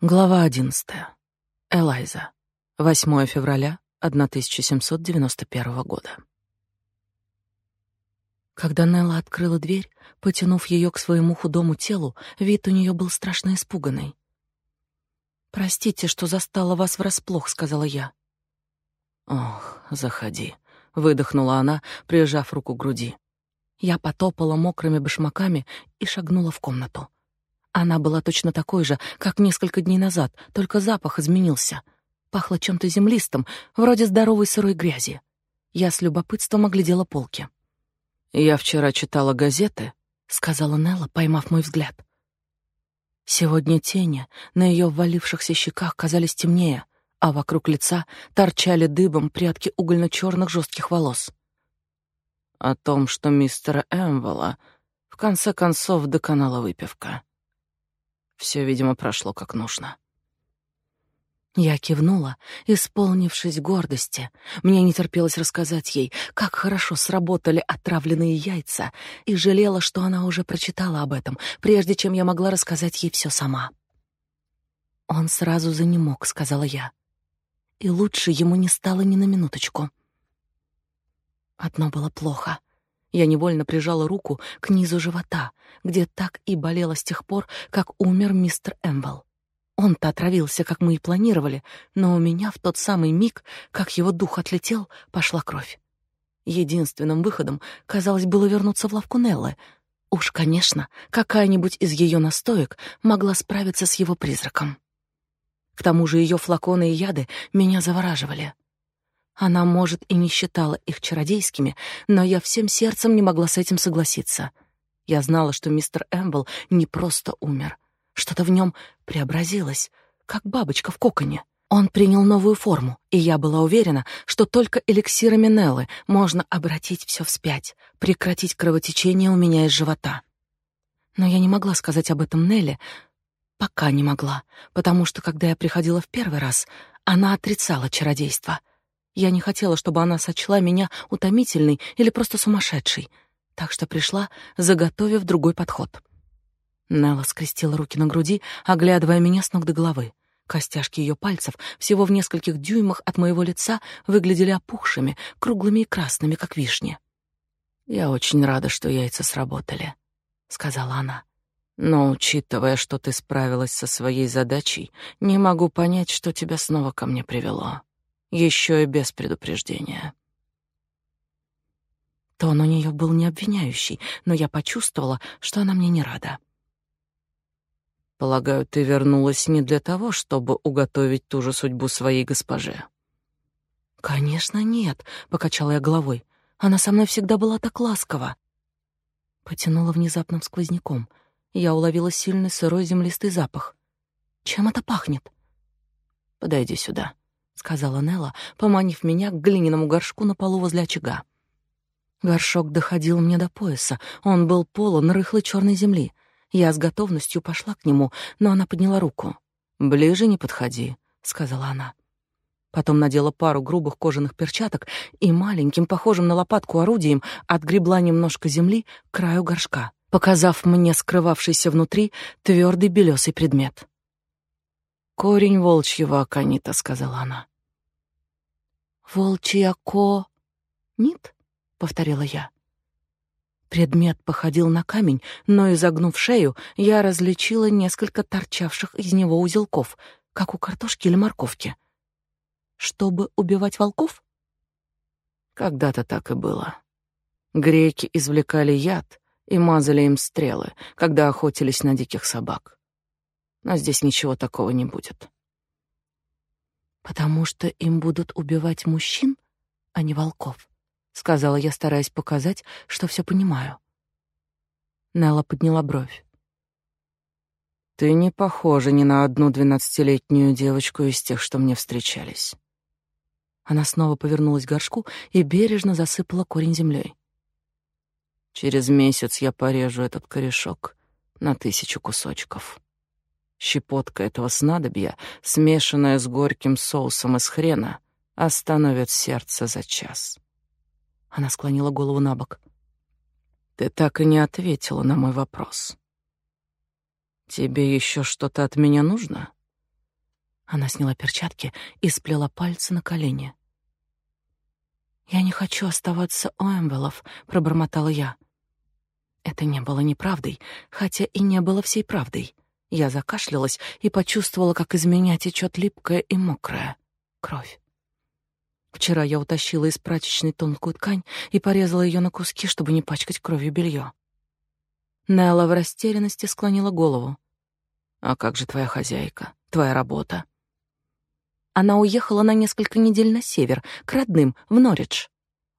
Глава 11. Элайза. 8 февраля 1791 года. Когда Нелла открыла дверь, потянув ее к своему худому телу, вид у нее был страшно испуганный. «Простите, что застала вас врасплох», — сказала я. «Ох, заходи», — выдохнула она, прижав руку к груди. Я потопала мокрыми башмаками и шагнула в комнату. Она была точно такой же, как несколько дней назад, только запах изменился. Пахло чем-то землистым, вроде здоровой сырой грязи. Я с любопытством оглядела полки. «Я вчера читала газеты», — сказала Нелла, поймав мой взгляд. Сегодня тени на ее ввалившихся щеках казались темнее, а вокруг лица торчали дыбом прядки угольно-черных жестких волос. О том, что мистера Эмвелла в конце концов доконала выпивка. Все, видимо, прошло как нужно. Я кивнула, исполнившись гордости. Мне не терпелось рассказать ей, как хорошо сработали отравленные яйца, и жалела, что она уже прочитала об этом, прежде чем я могла рассказать ей все сама. «Он сразу занемог», — сказала я. И лучше ему не стало ни на минуточку. Одно было плохо. Я невольно прижала руку к низу живота, где так и болело с тех пор, как умер мистер Эмбл. Он-то отравился, как мы и планировали, но у меня в тот самый миг, как его дух отлетел, пошла кровь. Единственным выходом, казалось, было вернуться в лавку Неллы. Уж, конечно, какая-нибудь из ее настоек могла справиться с его призраком. К тому же ее флаконы и яды меня завораживали. Она, может, и не считала их чародейскими, но я всем сердцем не могла с этим согласиться. Я знала, что мистер Эмбл не просто умер. Что-то в нем преобразилось, как бабочка в коконе. Он принял новую форму, и я была уверена, что только эликсирами Неллы можно обратить все вспять, прекратить кровотечение у меня из живота. Но я не могла сказать об этом Нелле, пока не могла, потому что, когда я приходила в первый раз, она отрицала чародейство — я не хотела, чтобы она сочла меня утомительной или просто сумасшедшей, так что пришла, заготовив другой подход. Нелла скрестила руки на груди, оглядывая меня с ног до головы. Костяшки ее пальцев, всего в нескольких дюймах от моего лица, выглядели опухшими, круглыми и красными, как вишни. «Я очень рада, что яйца сработали», — сказала она. «Но, учитывая, что ты справилась со своей задачей, не могу понять, что тебя снова ко мне привело» еще и без предупреждения. Тон у нее был не обвиняющий, но я почувствовала, что она мне не рада. Полагаю, ты вернулась не для того, чтобы уготовить ту же судьбу своей госпоже. Конечно, нет, покачала я головой. Она со мной всегда была так ласкова. Потянула внезапным сквозняком. Я уловила сильный сырой землистый запах. Чем это пахнет? Подойди сюда сказала Нелла, поманив меня к глиняному горшку на полу возле очага. Горшок доходил мне до пояса. Он был полон рыхлой черной земли. Я с готовностью пошла к нему, но она подняла руку. «Ближе не подходи», — сказала она. Потом надела пару грубых кожаных перчаток и маленьким, похожим на лопатку орудием, отгребла немножко земли к краю горшка, показав мне скрывавшийся внутри твердый белесый предмет. «Корень волчьего аконита», — сказала она. «Волчья ко... нит?» — повторила я. Предмет походил на камень, но, изогнув шею, я различила несколько торчавших из него узелков, как у картошки или морковки. Чтобы убивать волков? Когда-то так и было. Греки извлекали яд и мазали им стрелы, когда охотились на диких собак. Но здесь ничего такого не будет. «Потому что им будут убивать мужчин, а не волков», — сказала я, стараясь показать, что все понимаю. Нелла подняла бровь. «Ты не похожа ни на одну двенадцатилетнюю девочку из тех, что мне встречались». Она снова повернулась к горшку и бережно засыпала корень землей. «Через месяц я порежу этот корешок на тысячу кусочков». Щепотка этого снадобья, смешанная с горьким соусом из хрена, остановит сердце за час. Она склонила голову на бок. Ты так и не ответила на мой вопрос. Тебе еще что-то от меня нужно? Она сняла перчатки и сплела пальцы на колени. «Я не хочу оставаться у Эмвелов», — пробормотала я. Это не было неправдой, хотя и не было всей правдой. Я закашлялась и почувствовала, как из меня течет липкая и мокрая кровь. Вчера я утащила из прачечной тонкую ткань и порезала ее на куски, чтобы не пачкать кровью белье. Нелла в растерянности склонила голову. «А как же твоя хозяйка? Твоя работа?» Она уехала на несколько недель на север, к родным, в Норридж.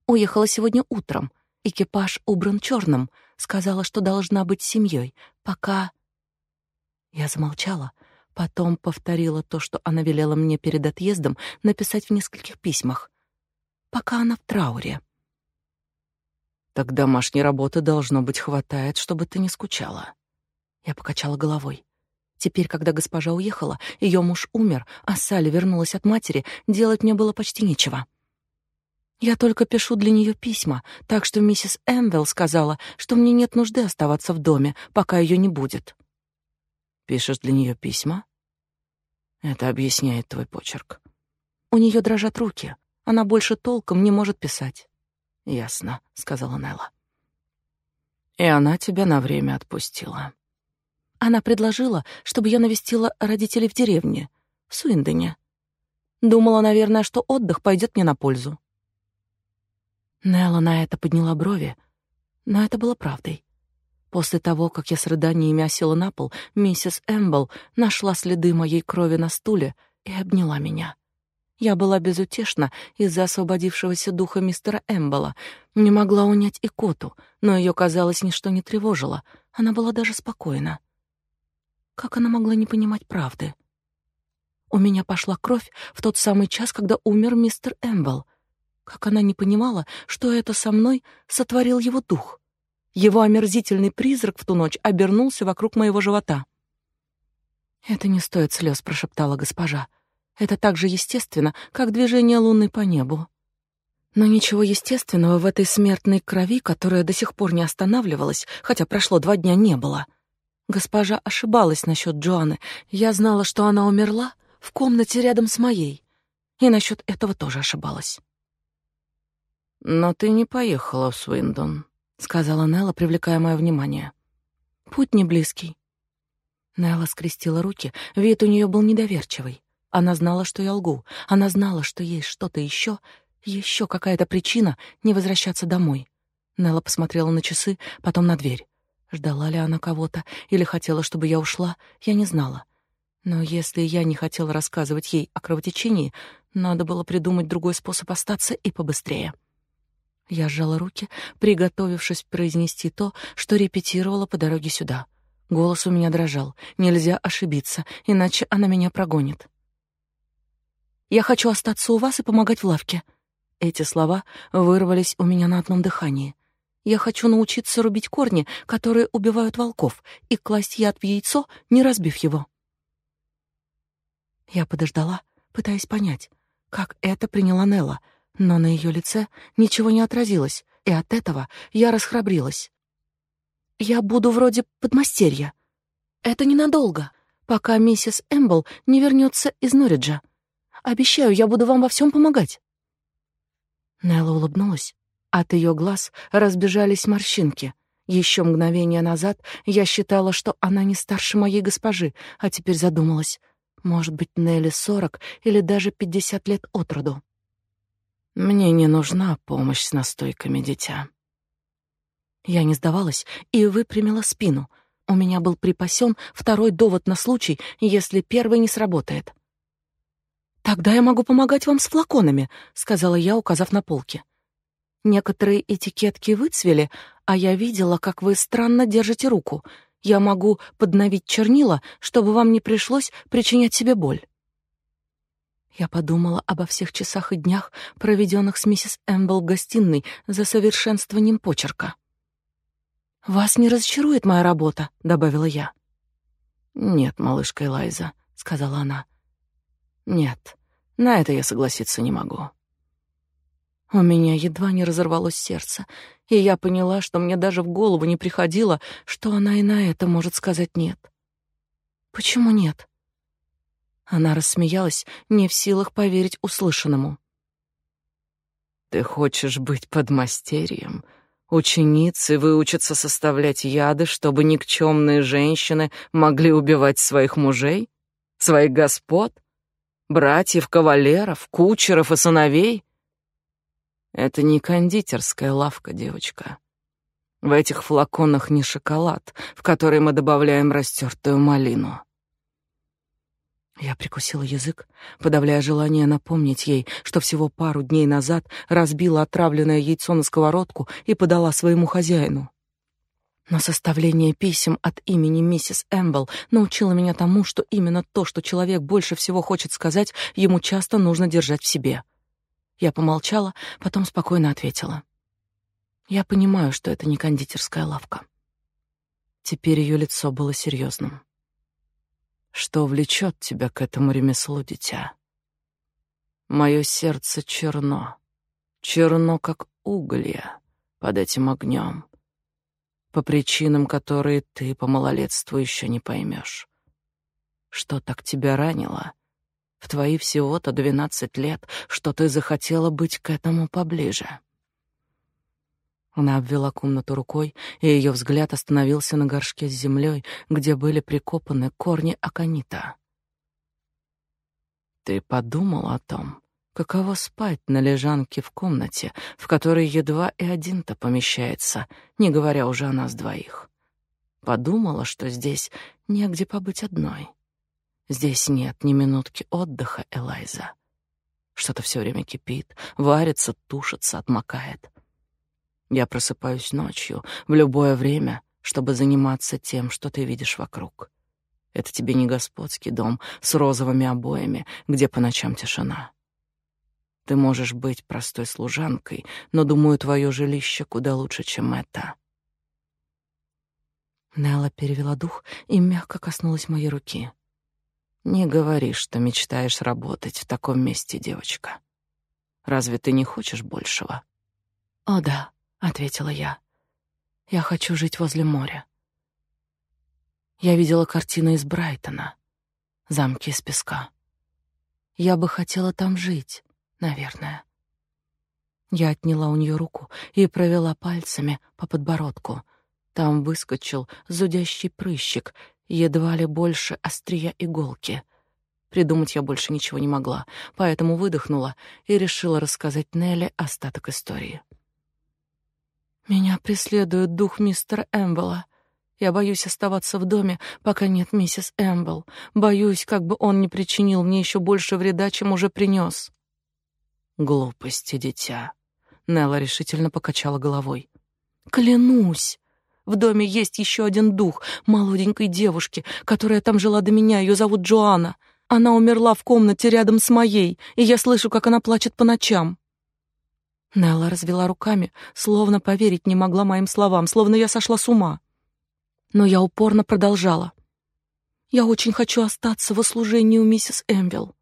Уехала сегодня утром. Экипаж убран черным. Сказала, что должна быть семьей, пока... Я замолчала, потом повторила то, что она велела мне перед отъездом написать в нескольких письмах. Пока она в трауре. Так домашней работы должно быть хватает, чтобы ты не скучала. Я покачала головой. Теперь, когда госпожа уехала, ее муж умер, а Салли вернулась от матери, делать мне было почти нечего. Я только пишу для нее письма, так что миссис Эмвелл сказала, что мне нет нужды оставаться в доме, пока ее не будет. Пишешь для нее письма? Это объясняет твой почерк. У нее дрожат руки. Она больше толком не может писать. Ясно, сказала Нелла. И она тебя на время отпустила. Она предложила, чтобы я навестила родителей в деревне, в Суиндене. Думала, наверное, что отдых пойдет мне на пользу. Нелла на это подняла брови, но это было правдой. После того, как я с рыданиями осела на пол, миссис Эмбл нашла следы моей крови на стуле и обняла меня. Я была безутешна из-за освободившегося духа мистера Эмбола, не могла унять и коту, но ее, казалось, ничто не тревожило, она была даже спокойна. Как она могла не понимать правды? У меня пошла кровь в тот самый час, когда умер мистер Эмбл. Как она не понимала, что это со мной сотворил его дух? Его омерзительный призрак в ту ночь обернулся вокруг моего живота. «Это не стоит слез», — прошептала госпожа. «Это так же естественно, как движение луны по небу». Но ничего естественного в этой смертной крови, которая до сих пор не останавливалась, хотя прошло два дня, не было. Госпожа ошибалась насчет Джоанны. Я знала, что она умерла в комнате рядом с моей. И насчет этого тоже ошибалась. «Но ты не поехала в Свиндон», сказала Нелла, привлекая мое внимание. Путь не близкий. Нелла скрестила руки, вид у нее был недоверчивый. Она знала, что я лгу. Она знала, что есть что-то еще, еще какая-то причина не возвращаться домой. Нелла посмотрела на часы, потом на дверь. Ждала ли она кого-то или хотела, чтобы я ушла, я не знала. Но если я не хотела рассказывать ей о кровотечении, надо было придумать другой способ остаться и побыстрее. Я сжала руки, приготовившись произнести то, что репетировала по дороге сюда. Голос у меня дрожал. Нельзя ошибиться, иначе она меня прогонит. «Я хочу остаться у вас и помогать в лавке». Эти слова вырвались у меня на одном дыхании. «Я хочу научиться рубить корни, которые убивают волков, и класть яд в яйцо, не разбив его». Я подождала, пытаясь понять, как это приняла Нелла — но на ее лице ничего не отразилось, и от этого я расхрабрилась. «Я буду вроде подмастерья. Это ненадолго, пока миссис Эмбл не вернется из Норриджа. Обещаю, я буду вам во всем помогать». Нелла улыбнулась. От ее глаз разбежались морщинки. Еще мгновение назад я считала, что она не старше моей госпожи, а теперь задумалась. Может быть, Нелли сорок или даже пятьдесят лет от роду. Мне не нужна помощь с настойками, дитя. Я не сдавалась и выпрямила спину. У меня был припасен второй довод на случай, если первый не сработает. «Тогда я могу помогать вам с флаконами», — сказала я, указав на полки. «Некоторые этикетки выцвели, а я видела, как вы странно держите руку. Я могу подновить чернила, чтобы вам не пришлось причинять себе боль». Я подумала обо всех часах и днях, проведенных с миссис Эмбл в гостиной за совершенствованием почерка. «Вас не разочарует моя работа», — добавила я. «Нет, малышка Элайза», — сказала она. «Нет, на это я согласиться не могу». У меня едва не разорвалось сердце, и я поняла, что мне даже в голову не приходило, что она и на это может сказать «нет». «Почему нет?» Она рассмеялась, не в силах поверить услышанному. Ты хочешь быть подмастерьем? Ученицы выучатся составлять яды, чтобы никчемные женщины могли убивать своих мужей, своих господ, братьев, кавалеров, кучеров и сыновей? Это не кондитерская лавка, девочка. В этих флаконах не шоколад, в который мы добавляем растертую малину. Я прикусила язык, подавляя желание напомнить ей, что всего пару дней назад разбила отравленное яйцо на сковородку и подала своему хозяину. Но составление писем от имени миссис Эмбл научило меня тому, что именно то, что человек больше всего хочет сказать, ему часто нужно держать в себе. Я помолчала, потом спокойно ответила. Я понимаю, что это не кондитерская лавка. Теперь ее лицо было серьезным. Что влечет тебя к этому ремеслу, дитя? Мое сердце черно, черно, как уголья под этим огнем, по причинам, которые ты по малолетству еще не поймешь. Что так тебя ранило? В твои всего-то двенадцать лет, что ты захотела быть к этому поближе. Она обвела комнату рукой, и ее взгляд остановился на горшке с землей, где были прикопаны корни аконита. Ты подумал о том, каково спать на лежанке в комнате, в которой едва и один-то помещается, не говоря уже о нас двоих? Подумала, что здесь негде побыть одной. Здесь нет ни минутки отдыха, Элайза. Что-то все время кипит, варится, тушится, отмокает. Я просыпаюсь ночью, в любое время, чтобы заниматься тем, что ты видишь вокруг. Это тебе не господский дом с розовыми обоями, где по ночам тишина. Ты можешь быть простой служанкой, но, думаю, твое жилище куда лучше, чем это. Нелла перевела дух и мягко коснулась моей руки. Не говори, что мечтаешь работать в таком месте, девочка. Разве ты не хочешь большего? О, да ответила я. Я хочу жить возле моря. Я видела картины из Брайтона, замки из песка. Я бы хотела там жить, наверное. Я отняла у нее руку и провела пальцами по подбородку. Там выскочил зудящий прыщик, едва ли больше острия иголки. Придумать я больше ничего не могла, поэтому выдохнула и решила рассказать Нелли остаток истории. Меня преследует дух мистера Эмбела. Я боюсь оставаться в доме, пока нет миссис Эмбл. Боюсь, как бы он не причинил мне еще больше вреда, чем уже принес. Глупости, дитя. Нелла решительно покачала головой. Клянусь, в доме есть еще один дух молоденькой девушки, которая там жила до меня. Ее зовут Джоанна. Она умерла в комнате рядом с моей, и я слышу, как она плачет по ночам. Нелла развела руками, словно поверить не могла моим словам, словно я сошла с ума. Но я упорно продолжала. Я очень хочу остаться в услужении у миссис Эмвилл.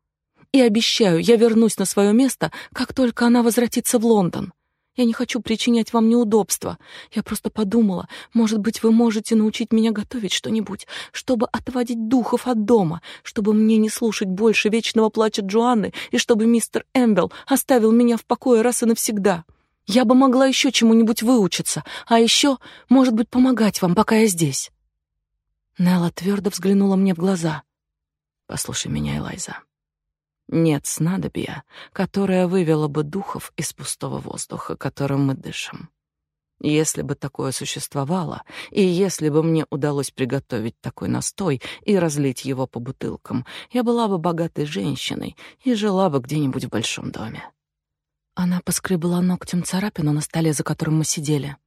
И обещаю, я вернусь на свое место, как только она возвратится в Лондон. Я не хочу причинять вам неудобства. Я просто подумала, может быть, вы можете научить меня готовить что-нибудь, чтобы отводить духов от дома, чтобы мне не слушать больше вечного плача Джоанны и чтобы мистер Эмбел оставил меня в покое раз и навсегда. Я бы могла еще чему-нибудь выучиться, а еще, может быть, помогать вам, пока я здесь. Нелла твердо взглянула мне в глаза. Послушай меня, Элайза. Нет снадобья, которое вывело бы духов из пустого воздуха, которым мы дышим. Если бы такое существовало, и если бы мне удалось приготовить такой настой и разлить его по бутылкам, я была бы богатой женщиной и жила бы где-нибудь в большом доме. Она поскребла ногтем царапину на столе, за которым мы сидели.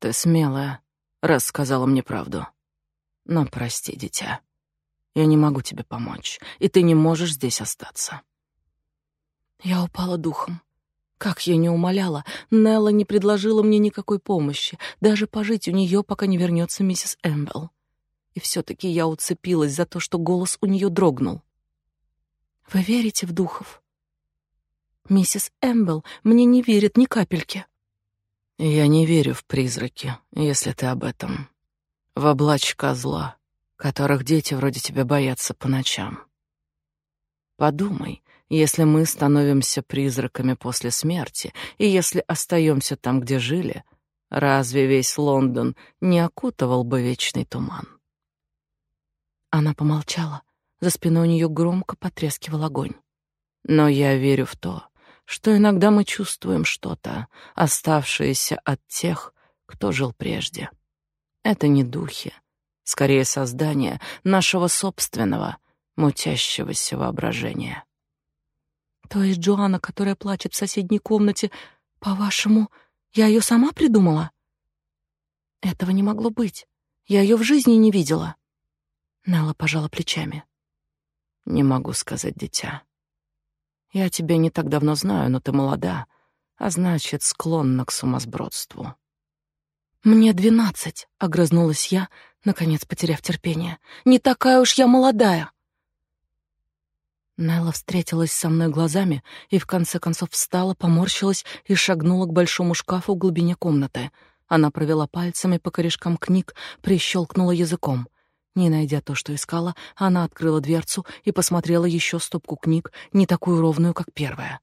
Ты смелая, раз сказала мне правду. Но прости, дитя. Я не могу тебе помочь, и ты не можешь здесь остаться. Я упала духом. Как я не умоляла, Нелла не предложила мне никакой помощи, даже пожить у нее, пока не вернется миссис Эмбл. И все-таки я уцепилась за то, что голос у нее дрогнул. «Вы верите в духов?» «Миссис Эмбл мне не верит ни капельки». «Я не верю в призраки, если ты об этом. В облачка зла, которых дети вроде тебя боятся по ночам. Подумай, если мы становимся призраками после смерти, и если остаемся там, где жили, разве весь Лондон не окутывал бы вечный туман? Она помолчала. За спиной у нее громко потрескивал огонь. Но я верю в то, что иногда мы чувствуем что-то, оставшееся от тех, кто жил прежде. Это не духи, скорее создание нашего собственного, мутящегося воображения. То есть Джоанна, которая плачет в соседней комнате, по-вашему, я ее сама придумала? Этого не могло быть. Я ее в жизни не видела. Нелла пожала плечами. Не могу сказать, дитя. Я тебя не так давно знаю, но ты молода, а значит, склонна к сумасбродству. Мне двенадцать, огрызнулась я, наконец потеряв терпение. Не такая уж я молодая. Нелла встретилась со мной глазами и в конце концов встала, поморщилась и шагнула к большому шкафу в глубине комнаты. Она провела пальцами по корешкам книг, прищелкнула языком — не найдя то, что искала, она открыла дверцу и посмотрела еще стопку книг, не такую ровную, как первая.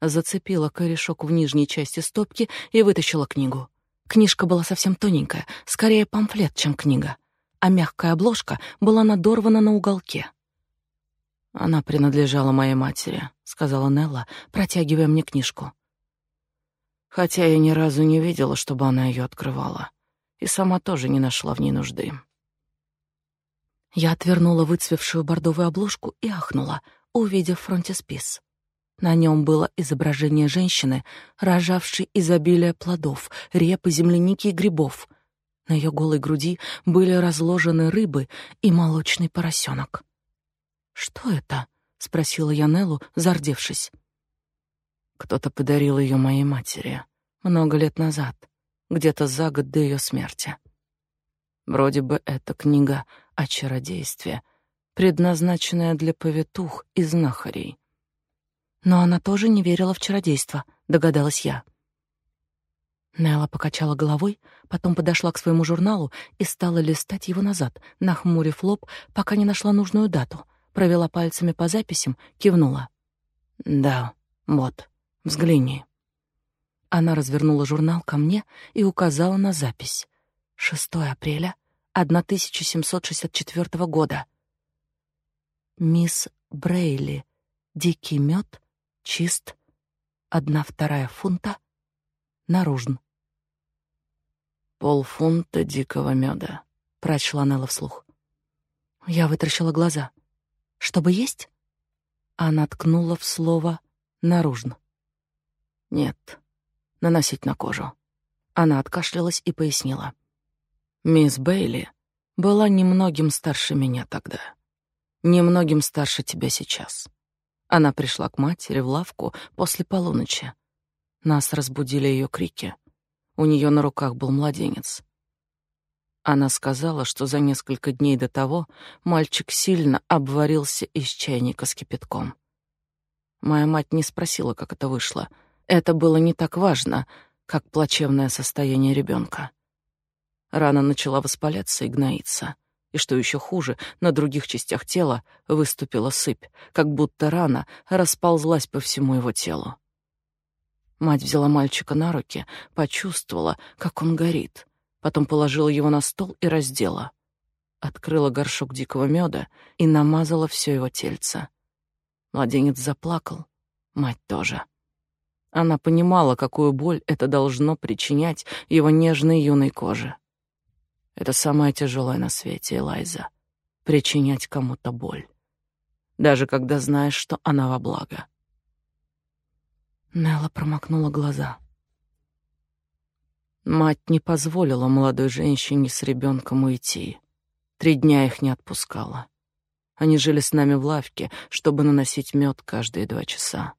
Зацепила корешок в нижней части стопки и вытащила книгу. Книжка была совсем тоненькая, скорее памфлет, чем книга, а мягкая обложка была надорвана на уголке. «Она принадлежала моей матери», — сказала Нелла, протягивая мне книжку. Хотя я ни разу не видела, чтобы она ее открывала, и сама тоже не нашла в ней нужды. Я отвернула выцвевшую бордовую обложку и ахнула, увидев фронтиспис. На нем было изображение женщины, рожавшей изобилие плодов, репы, земляники и грибов. На ее голой груди были разложены рыбы и молочный поросенок. «Что это?» — спросила я Неллу, зардевшись. Кто-то подарил ее моей матери много лет назад, где-то за год до ее смерти. Вроде бы эта книга о чародействе, предназначенная для повитух и знахарей. Но она тоже не верила в чародейство, догадалась я. Нелла покачала головой, потом подошла к своему журналу и стала листать его назад, нахмурив лоб, пока не нашла нужную дату, провела пальцами по записям, кивнула. «Да, вот, взгляни». Она развернула журнал ко мне и указала на запись. 6 апреля 1764 года. Мисс Брейли. Дикий мед, чист, одна вторая фунта, наружн. Полфунта дикого меда, прочла Нелла вслух. Я вытаращила глаза. Чтобы есть? Она ткнула в слово наружн. Нет, наносить на кожу. Она откашлялась и пояснила. Мисс Бейли была немногим старше меня тогда, немногим старше тебя сейчас. Она пришла к матери в лавку после полуночи. Нас разбудили ее крики. У нее на руках был младенец. Она сказала, что за несколько дней до того мальчик сильно обварился из чайника с кипятком. Моя мать не спросила, как это вышло. Это было не так важно, как плачевное состояние ребенка. Рана начала воспаляться и гноиться. И что еще хуже, на других частях тела выступила сыпь, как будто рана расползлась по всему его телу. Мать взяла мальчика на руки, почувствовала, как он горит, потом положила его на стол и раздела. Открыла горшок дикого меда и намазала все его тельце. Младенец заплакал, мать тоже. Она понимала, какую боль это должно причинять его нежной юной коже. Это самое тяжелое на свете, Элайза — причинять кому-то боль, даже когда знаешь, что она во благо. Нелла промокнула глаза. Мать не позволила молодой женщине с ребенком уйти. Три дня их не отпускала. Они жили с нами в лавке, чтобы наносить мед каждые два часа.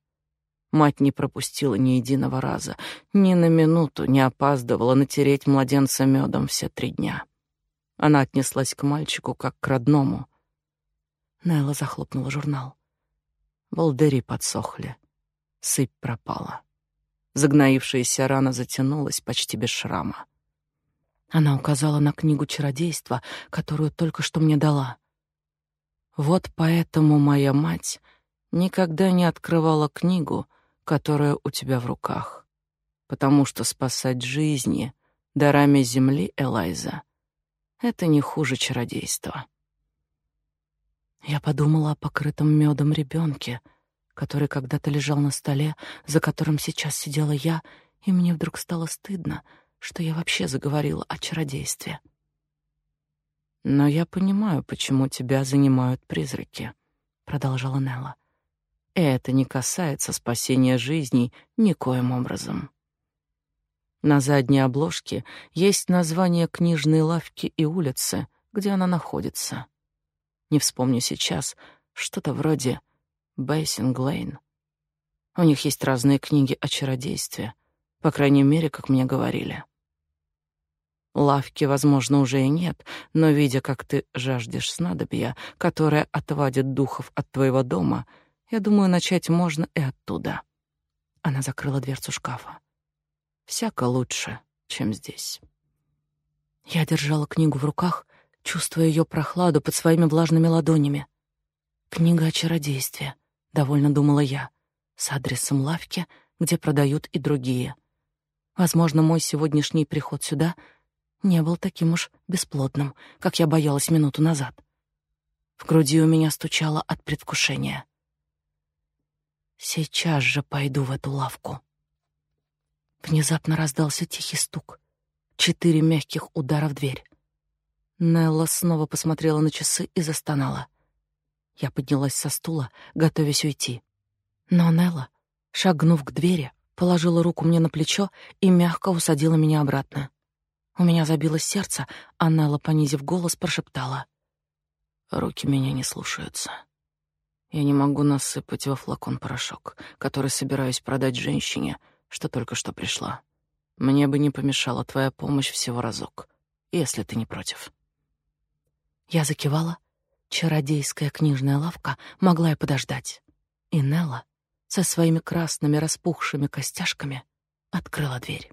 Мать не пропустила ни единого раза, ни на минуту не опаздывала натереть младенца медом все три дня. Она отнеслась к мальчику как к родному. Нелла захлопнула журнал. Волдыри подсохли. Сыпь пропала. Загноившаяся рана затянулась почти без шрама. Она указала на книгу чародейства, которую только что мне дала. Вот поэтому моя мать никогда не открывала книгу, которая у тебя в руках, потому что спасать жизни дарами земли, Элайза, это не хуже чародейства. Я подумала о покрытом медом ребенке, который когда-то лежал на столе, за которым сейчас сидела я, и мне вдруг стало стыдно, что я вообще заговорила о чародействе. Но я понимаю, почему тебя занимают призраки, продолжала Нелла. Это не касается спасения жизней никоим образом. На задней обложке есть название книжной лавки и улицы, где она находится. Не вспомню сейчас, что-то вроде Бейсинг Лейн. У них есть разные книги о чародействе, по крайней мере, как мне говорили. Лавки, возможно, уже и нет, но видя, как ты жаждешь снадобья, которое отводит духов от твоего дома, я думаю, начать можно и оттуда. Она закрыла дверцу шкафа. Всяко лучше, чем здесь. Я держала книгу в руках чувствуя ее прохладу под своими влажными ладонями. Книга о чародействе, довольно думала я, с адресом лавки, где продают и другие. Возможно, мой сегодняшний приход сюда не был таким уж бесплодным, как я боялась минуту назад. В груди у меня стучало от предвкушения. Сейчас же пойду в эту лавку. Внезапно раздался тихий стук. Четыре мягких удара в дверь. Нелла снова посмотрела на часы и застонала. Я поднялась со стула, готовясь уйти. Но Нелла, шагнув к двери, положила руку мне на плечо и мягко усадила меня обратно. У меня забилось сердце, а Нелла, понизив голос, прошептала: "Руки меня не слушаются. Я не могу насыпать во флакон порошок, который собираюсь продать женщине, что только что пришла. Мне бы не помешала твоя помощь всего разок, если ты не против". Я закивала. Чародейская книжная лавка могла и подождать. И Нелла со своими красными распухшими костяшками открыла дверь.